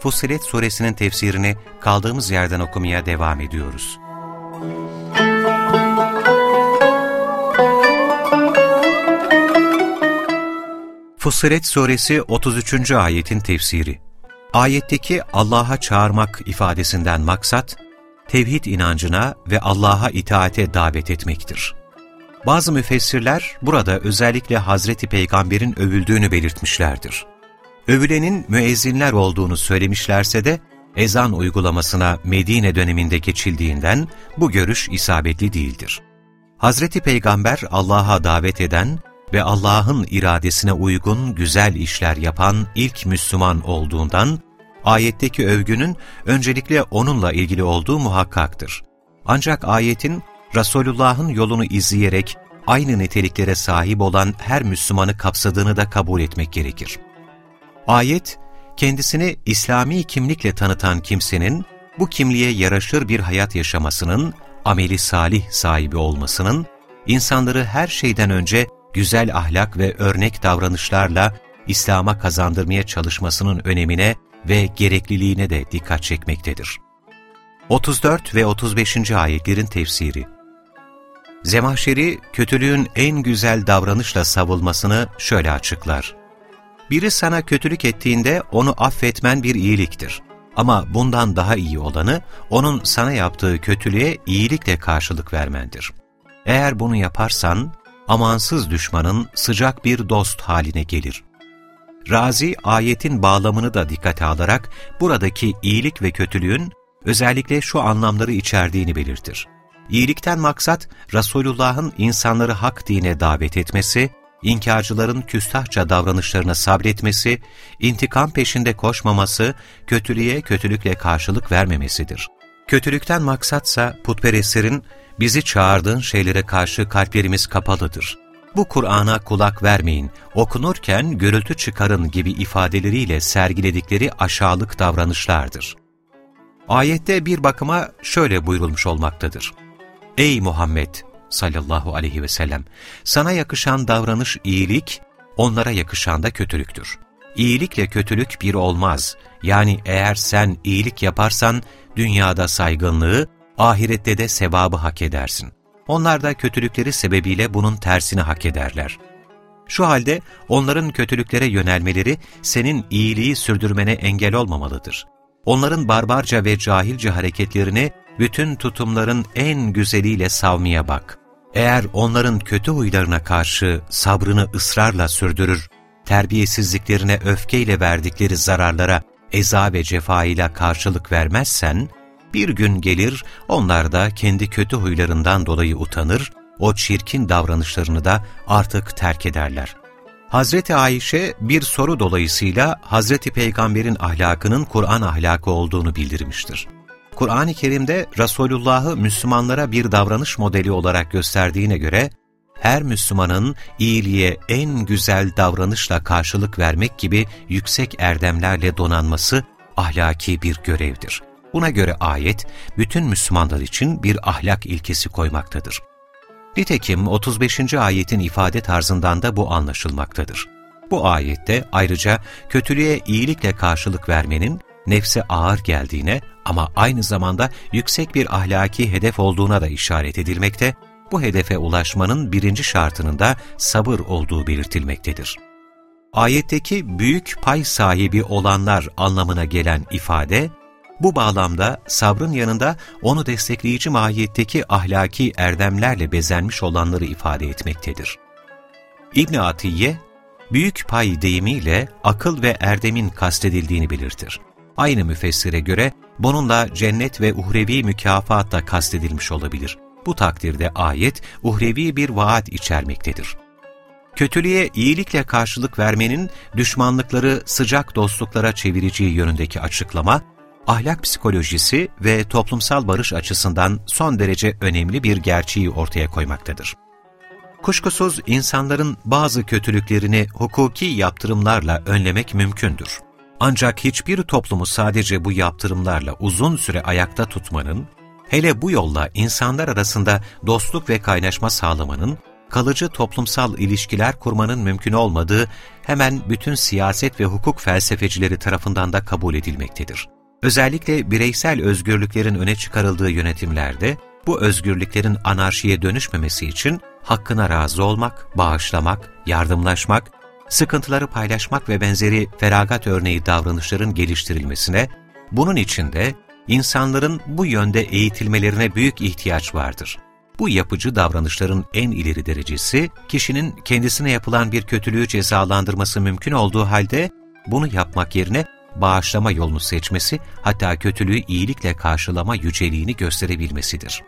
Fussilet Suresinin tefsirini kaldığımız yerden okumaya devam ediyoruz. Fussilet Suresi 33. ayetin tefsiri Ayetteki Allah'a çağırmak ifadesinden maksat, tevhid inancına ve Allah'a itaate davet etmektir. Bazı müfessirler burada özellikle Hazreti Peygamber'in övüldüğünü belirtmişlerdir. Övülenin müezzinler olduğunu söylemişlerse de ezan uygulamasına Medine döneminde geçildiğinden bu görüş isabetli değildir. Hazreti Peygamber Allah'a davet eden ve Allah'ın iradesine uygun güzel işler yapan ilk Müslüman olduğundan, ayetteki övgünün öncelikle onunla ilgili olduğu muhakkaktır. Ancak ayetin Resulullah'ın yolunu izleyerek aynı niteliklere sahip olan her Müslümanı kapsadığını da kabul etmek gerekir. Ayet, kendisini İslami kimlikle tanıtan kimsenin, bu kimliğe yaraşır bir hayat yaşamasının, ameli salih sahibi olmasının, insanları her şeyden önce güzel ahlak ve örnek davranışlarla İslam'a kazandırmaya çalışmasının önemine ve gerekliliğine de dikkat çekmektedir. 34 ve 35. ayetlerin tefsiri Zemahşeri, kötülüğün en güzel davranışla savulmasını şöyle açıklar. Biri sana kötülük ettiğinde onu affetmen bir iyiliktir. Ama bundan daha iyi olanı, onun sana yaptığı kötülüğe iyilikle karşılık vermendir. Eğer bunu yaparsan, amansız düşmanın sıcak bir dost haline gelir. Razi, ayetin bağlamını da dikkate alarak, buradaki iyilik ve kötülüğün özellikle şu anlamları içerdiğini belirtir. İyilikten maksat, Resulullah'ın insanları hak dine davet etmesi, inkarcıların küstahça davranışlarına sabretmesi, intikam peşinde koşmaması, kötülüğe kötülükle karşılık vermemesidir. Kötülükten maksatsa putperestlerin bizi çağırdığın şeylere karşı kalplerimiz kapalıdır. Bu Kur'an'a kulak vermeyin, okunurken gürültü çıkarın gibi ifadeleriyle sergiledikleri aşağılık davranışlardır. Ayette bir bakıma şöyle buyurulmuş olmaktadır. Ey Muhammed sallallahu aleyhi ve sellem! Sana yakışan davranış iyilik, onlara yakışan da kötülüktür. İyilikle kötülük bir olmaz. Yani eğer sen iyilik yaparsan dünyada saygınlığı, ahirette de sevabı hak edersin. Onlar da kötülükleri sebebiyle bunun tersini hak ederler. Şu halde onların kötülüklere yönelmeleri senin iyiliği sürdürmene engel olmamalıdır. Onların barbarca ve cahilce hareketlerini bütün tutumların en güzeliyle savmaya bak. Eğer onların kötü huylarına karşı sabrını ısrarla sürdürür, terbiyesizliklerine öfkeyle verdikleri zararlara eza ve cefa ile karşılık vermezsen, bir gün gelir onlar da kendi kötü huylarından dolayı utanır, o çirkin davranışlarını da artık terk ederler. Hazreti Ayşe bir soru dolayısıyla Hazreti Peygamber'in ahlakının Kur'an ahlakı olduğunu bildirmiştir. Kur'an-ı Kerim'de Resulullah'ı Müslümanlara bir davranış modeli olarak gösterdiğine göre, her Müslümanın iyiliğe en güzel davranışla karşılık vermek gibi yüksek erdemlerle donanması ahlaki bir görevdir. Buna göre ayet, bütün Müslümanlar için bir ahlak ilkesi koymaktadır. Nitekim 35. ayetin ifade tarzından da bu anlaşılmaktadır. Bu ayette ayrıca kötülüğe iyilikle karşılık vermenin nefse ağır geldiğine ama aynı zamanda yüksek bir ahlaki hedef olduğuna da işaret edilmekte, bu hedefe ulaşmanın birinci şartının da sabır olduğu belirtilmektedir. Ayetteki büyük pay sahibi olanlar anlamına gelen ifade, bu bağlamda sabrın yanında onu destekleyici mahiyetteki ahlaki erdemlerle bezenmiş olanları ifade etmektedir. İbn Atiye, büyük pay deyimiyle akıl ve erdemin kastedildiğini belirtir. Aynı müfessire göre bununla cennet ve uhrevi mükafat da kastedilmiş olabilir. Bu takdirde ayet uhrevi bir vaat içermektedir. Kötülüğe iyilikle karşılık vermenin düşmanlıkları sıcak dostluklara çevireceği yönündeki açıklama, ahlak psikolojisi ve toplumsal barış açısından son derece önemli bir gerçeği ortaya koymaktadır. Kuşkusuz insanların bazı kötülüklerini hukuki yaptırımlarla önlemek mümkündür. Ancak hiçbir toplumu sadece bu yaptırımlarla uzun süre ayakta tutmanın, hele bu yolla insanlar arasında dostluk ve kaynaşma sağlamanın, kalıcı toplumsal ilişkiler kurmanın mümkün olmadığı hemen bütün siyaset ve hukuk felsefecileri tarafından da kabul edilmektedir. Özellikle bireysel özgürlüklerin öne çıkarıldığı yönetimlerde bu özgürlüklerin anarşiye dönüşmemesi için hakkına razı olmak, bağışlamak, yardımlaşmak, sıkıntıları paylaşmak ve benzeri feragat örneği davranışların geliştirilmesine, bunun için de insanların bu yönde eğitilmelerine büyük ihtiyaç vardır. Bu yapıcı davranışların en ileri derecesi, kişinin kendisine yapılan bir kötülüğü cezalandırması mümkün olduğu halde, bunu yapmak yerine bağışlama yolunu seçmesi, hatta kötülüğü iyilikle karşılama yüceliğini gösterebilmesidir.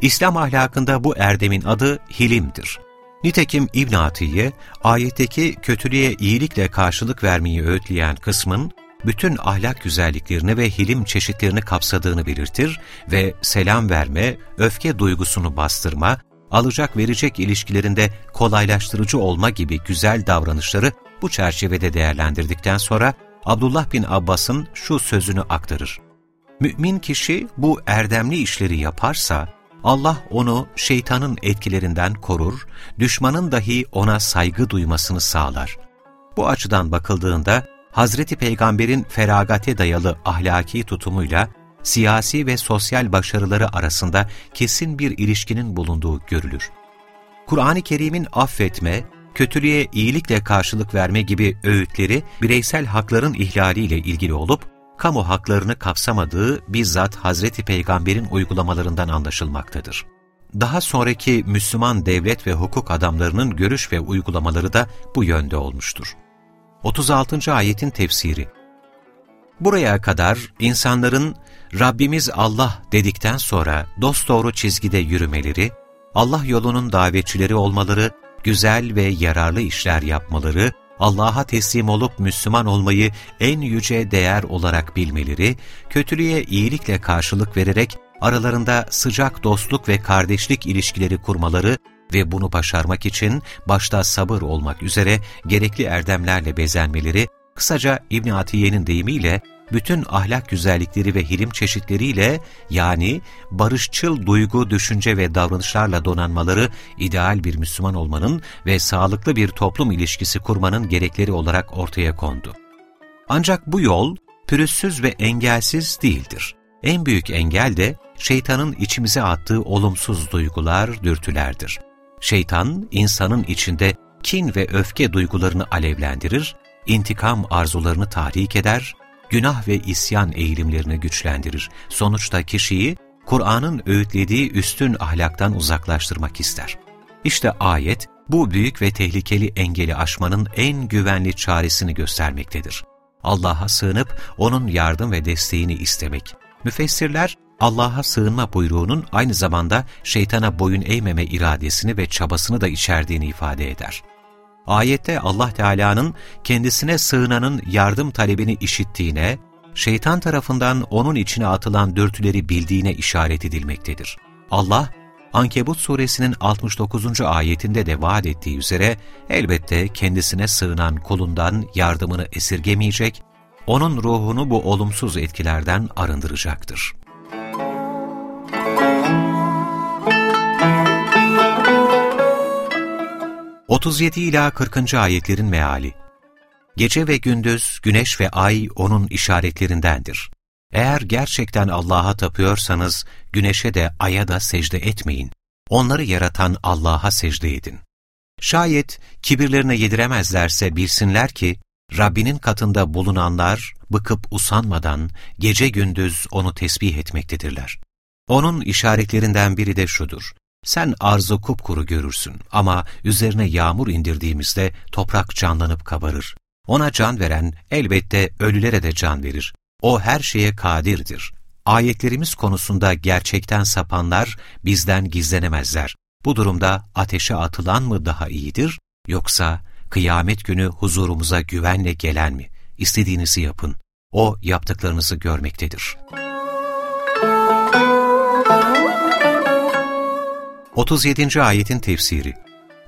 İslam ahlakında bu erdemin adı hilimdir. Nitekim İbn Atiye, ayetteki kötülüğe iyilikle karşılık vermeyi öğütleyen kısmın, bütün ahlak güzelliklerini ve hilim çeşitlerini kapsadığını belirtir ve selam verme, öfke duygusunu bastırma, alacak verecek ilişkilerinde kolaylaştırıcı olma gibi güzel davranışları bu çerçevede değerlendirdikten sonra Abdullah bin Abbas'ın şu sözünü aktarır. Mümin kişi bu erdemli işleri yaparsa, Allah onu şeytanın etkilerinden korur, düşmanın dahi ona saygı duymasını sağlar. Bu açıdan bakıldığında, Hazreti Peygamber'in feragate dayalı ahlaki tutumuyla, siyasi ve sosyal başarıları arasında kesin bir ilişkinin bulunduğu görülür. Kur'an-ı Kerim'in affetme, kötülüğe iyilikle karşılık verme gibi öğütleri bireysel hakların ihlaliyle ilgili olup, kamu haklarını kapsamadığı bizzat Hazreti Peygamber'in uygulamalarından anlaşılmaktadır. Daha sonraki Müslüman devlet ve hukuk adamlarının görüş ve uygulamaları da bu yönde olmuştur. 36. ayetin tefsiri Buraya kadar insanların Rabbimiz Allah dedikten sonra dosdoğru çizgide yürümeleri, Allah yolunun davetçileri olmaları, güzel ve yararlı işler yapmaları, Allah'a teslim olup Müslüman olmayı en yüce değer olarak bilmeleri, kötülüğe iyilikle karşılık vererek aralarında sıcak dostluk ve kardeşlik ilişkileri kurmaları ve bunu başarmak için başta sabır olmak üzere gerekli erdemlerle bezenmeleri, kısaca İbn Atiye'nin deyimiyle bütün ahlak güzellikleri ve hilim çeşitleriyle yani barışçıl duygu, düşünce ve davranışlarla donanmaları ideal bir Müslüman olmanın ve sağlıklı bir toplum ilişkisi kurmanın gerekleri olarak ortaya kondu. Ancak bu yol pürüzsüz ve engelsiz değildir. En büyük engel de şeytanın içimize attığı olumsuz duygular, dürtülerdir. Şeytan, insanın içinde kin ve öfke duygularını alevlendirir, intikam arzularını tahrik eder, günah ve isyan eğilimlerini güçlendirir. Sonuçta kişiyi Kur'an'ın öğütlediği üstün ahlaktan uzaklaştırmak ister. İşte ayet, bu büyük ve tehlikeli engeli aşmanın en güvenli çaresini göstermektedir. Allah'a sığınıp O'nun yardım ve desteğini istemek. Müfessirler, Allah'a sığınma buyruğunun aynı zamanda şeytana boyun eğmeme iradesini ve çabasını da içerdiğini ifade eder. Ayette Allah Teala'nın kendisine sığınanın yardım talebini işittiğine, şeytan tarafından onun içine atılan dürtüleri bildiğine işaret edilmektedir. Allah, Ankebut suresinin 69. ayetinde de vaat ettiği üzere elbette kendisine sığınan kulundan yardımını esirgemeyecek, onun ruhunu bu olumsuz etkilerden arındıracaktır. 37 ila 40. ayetlerin meali. Gece ve gündüz, güneş ve ay onun işaretlerindendir. Eğer gerçekten Allah'a tapıyorsanız, güneşe de aya da secde etmeyin. Onları yaratan Allah'a secde edin. Şayet kibirlerine yediremezlerse bilsinler ki, Rabbinin katında bulunanlar bıkıp usanmadan gece gündüz onu tesbih etmektedirler. Onun işaretlerinden biri de şudur. Sen arzı kupkuru görürsün ama üzerine yağmur indirdiğimizde toprak canlanıp kabarır. Ona can veren elbette ölülere de can verir. O her şeye kadirdir. Ayetlerimiz konusunda gerçekten sapanlar bizden gizlenemezler. Bu durumda ateşe atılan mı daha iyidir yoksa kıyamet günü huzurumuza güvenle gelen mi? İstediğinizi yapın. O yaptıklarınızı görmektedir. 37. ayetin tefsiri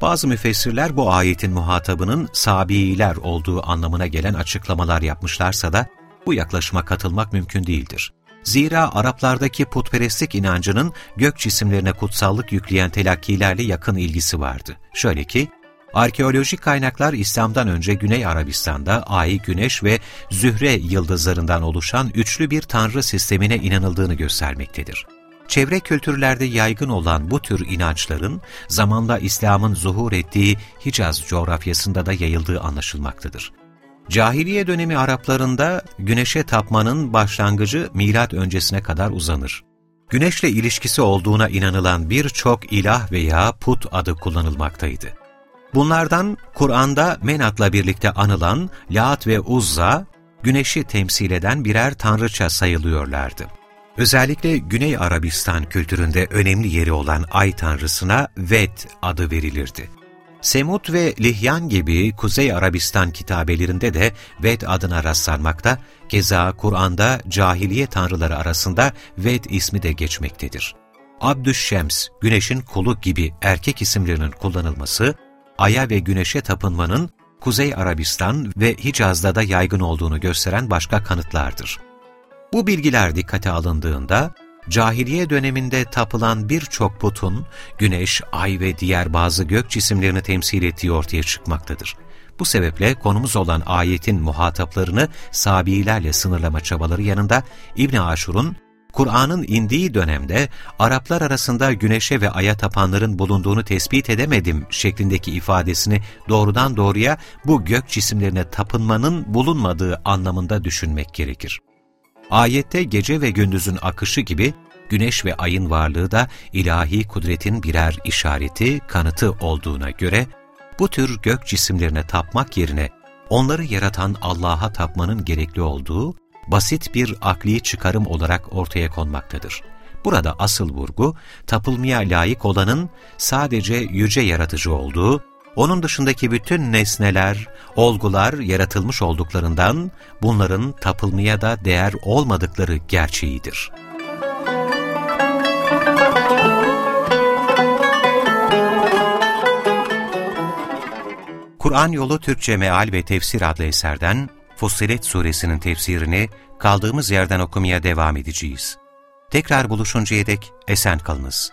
bazı müfessirler bu ayetin muhatabının Sabiiler olduğu anlamına gelen açıklamalar yapmışlarsa da bu yaklaşıma katılmak mümkün değildir. Zira Araplardaki putperestlik inancının gök cisimlerine kutsallık yükleyen telakkilerle yakın ilgisi vardı. Şöyle ki, arkeolojik kaynaklar İslam'dan önce Güney Arabistan'da Ay, Güneş ve Zühre yıldızlarından oluşan üçlü bir tanrı sistemine inanıldığını göstermektedir. Çevre kültürlerde yaygın olan bu tür inançların zamanla İslam'ın zuhur ettiği Hicaz coğrafyasında da yayıldığı anlaşılmaktadır. Cahiliye dönemi Araplarında güneşe tapmanın başlangıcı milat öncesine kadar uzanır. Güneşle ilişkisi olduğuna inanılan birçok ilah veya put adı kullanılmaktaydı. Bunlardan Kur'an'da Menat'la birlikte anılan Lat ve Uzza, güneşi temsil eden birer tanrıça sayılıyorlardı. Özellikle Güney Arabistan kültüründe önemli yeri olan ay tanrısına Vet adı verilirdi. Semut ve Lihyan gibi Kuzey Arabistan kitabelerinde de Vet adına rastlanmakta, keza Kur'an'da cahiliye tanrıları arasında Vet ismi de geçmektedir. Abdüşşems, güneşin kulu gibi erkek isimlerinin kullanılması, aya ve güneşe tapınmanın Kuzey Arabistan ve Hicaz'da da yaygın olduğunu gösteren başka kanıtlardır. Bu bilgiler dikkate alındığında, cahiliye döneminde tapılan birçok putun, güneş, ay ve diğer bazı gök cisimlerini temsil ettiği ortaya çıkmaktadır. Bu sebeple konumuz olan ayetin muhataplarını Sabiilerle sınırlama çabaları yanında İbn Aşur'un Kur'an'ın indiği dönemde Araplar arasında güneşe ve aya tapanların bulunduğunu tespit edemedim şeklindeki ifadesini doğrudan doğruya bu gök cisimlerine tapınmanın bulunmadığı anlamında düşünmek gerekir. Ayette gece ve gündüzün akışı gibi güneş ve ayın varlığı da ilahi kudretin birer işareti, kanıtı olduğuna göre bu tür gök cisimlerine tapmak yerine onları yaratan Allah'a tapmanın gerekli olduğu basit bir akli çıkarım olarak ortaya konmaktadır. Burada asıl vurgu, tapılmaya layık olanın sadece yüce yaratıcı olduğu onun dışındaki bütün nesneler, olgular yaratılmış olduklarından bunların tapılmaya da değer olmadıkları gerçeğidir. Kur'an Yolu Türkçe Meal ve Tefsir adlı eserden Fussilet Suresinin tefsirini kaldığımız yerden okumaya devam edeceğiz. Tekrar buluşuncaya dek esen kalınız.